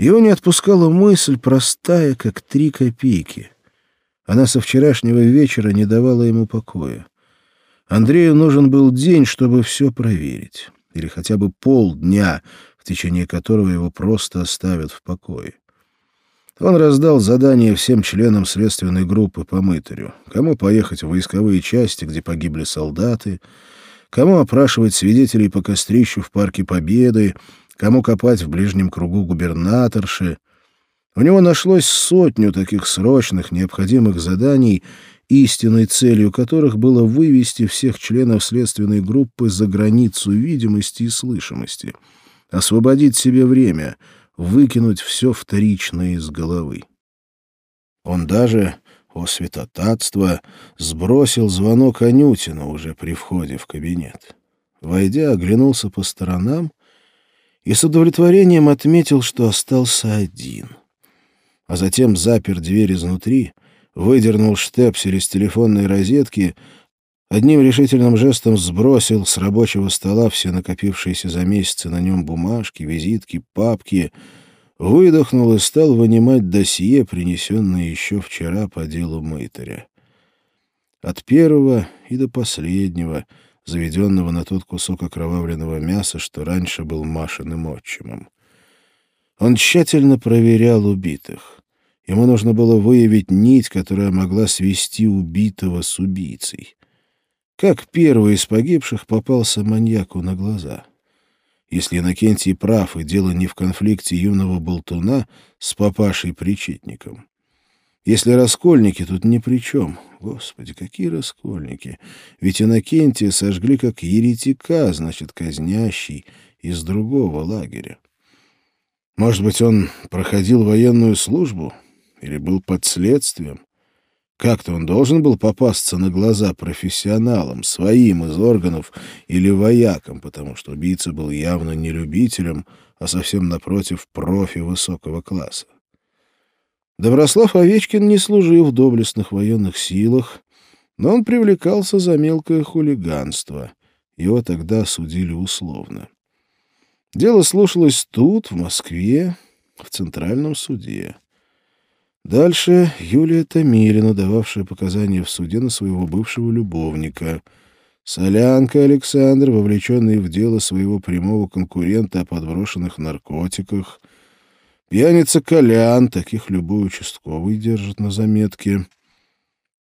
Его не отпускала мысль, простая, как три копейки. Она со вчерашнего вечера не давала ему покоя. Андрею нужен был день, чтобы все проверить. Или хотя бы полдня, в течение которого его просто оставят в покое. Он раздал задание всем членам следственной группы по мытарю. Кому поехать в войсковые части, где погибли солдаты, кому опрашивать свидетелей по кострищу в Парке Победы, кому копать в ближнем кругу губернаторши. У него нашлось сотню таких срочных, необходимых заданий, истинной целью которых было вывести всех членов следственной группы за границу видимости и слышимости, освободить себе время, выкинуть все вторичное из головы. Он даже, о святотатство, сбросил звонок Анютина уже при входе в кабинет. Войдя, оглянулся по сторонам и с удовлетворением отметил, что остался один. А затем запер дверь изнутри, выдернул штепсель из телефонной розетки, одним решительным жестом сбросил с рабочего стола все накопившиеся за месяцы на нем бумажки, визитки, папки, выдохнул и стал вынимать досье, принесенное еще вчера по делу Мейтаря. От первого и до последнего — заведенного на тот кусок окровавленного мяса, что раньше был Машиным отчимом. Он тщательно проверял убитых. Ему нужно было выявить нить, которая могла свести убитого с убийцей. Как первый из погибших попался маньяку на глаза? Если Иннокентий прав, и дело не в конфликте юного болтуна с папашей-причетником. Если раскольники тут ни при чем. Господи, какие раскольники! Ведь Иннокентия сожгли как еретика, значит, казнящий из другого лагеря. Может быть, он проходил военную службу или был под следствием? Как-то он должен был попасться на глаза профессионалам, своим из органов или воякам, потому что убийца был явно не любителем, а совсем напротив профи высокого класса. Доброслав Овечкин не служил в доблестных военных силах, но он привлекался за мелкое хулиганство. Его тогда судили условно. Дело слушалось тут, в Москве, в Центральном суде. Дальше Юлия Томилина, дававшая показания в суде на своего бывшего любовника. Солянка Александр, вовлеченный в дело своего прямого конкурента о подброшенных наркотиках. Пьяница Колян, таких любой участковый держит на заметке.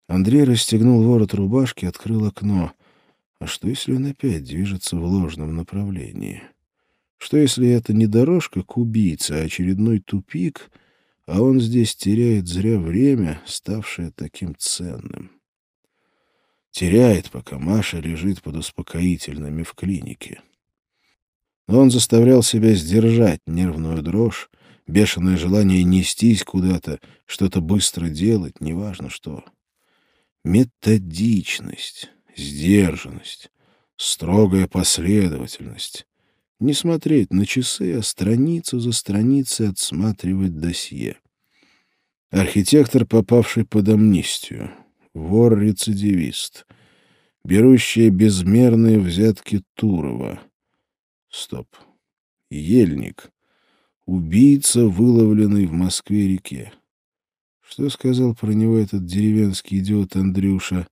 Андрей расстегнул ворот рубашки, открыл окно. А что, если он опять движется в ложном направлении? Что, если это не дорожка к убийце, а очередной тупик, а он здесь теряет зря время, ставшее таким ценным? Теряет, пока Маша лежит под успокоительными в клинике. Но он заставлял себя сдержать нервную дрожь, бешеное желание нестись куда-то, что-то быстро делать, неважно что. Методичность, сдержанность, строгая последовательность. Не смотреть на часы, а страницу за страницей отсматривать досье. Архитектор, попавший под амнистию. Вор-рецидивист. Берущий безмерные взятки Турова. Стоп. Ельник Убийца, выловленный в Москве-реке. Что сказал про него этот деревенский идиот Андрюша?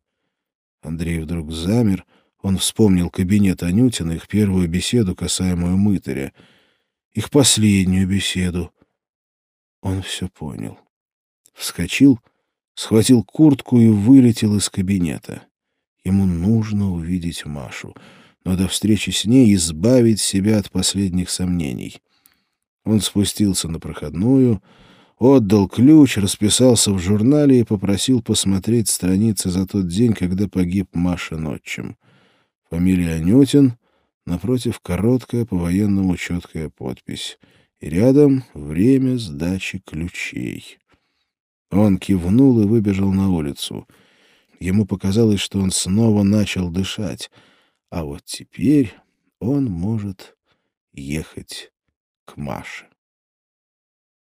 Андрей вдруг замер. Он вспомнил кабинет Анютина, их первую беседу, касаемую мытаря. Их последнюю беседу. Он все понял. Вскочил, схватил куртку и вылетел из кабинета. Ему нужно увидеть Машу, но до встречи с ней избавить себя от последних сомнений. Он спустился на проходную, отдал ключ, расписался в журнале и попросил посмотреть страницы за тот день, когда погиб Маша отчим. Фамилия Анютин, напротив короткая по-военному четкая подпись. И рядом время сдачи ключей. Он кивнул и выбежал на улицу. Ему показалось, что он снова начал дышать, а вот теперь он может ехать к Маше.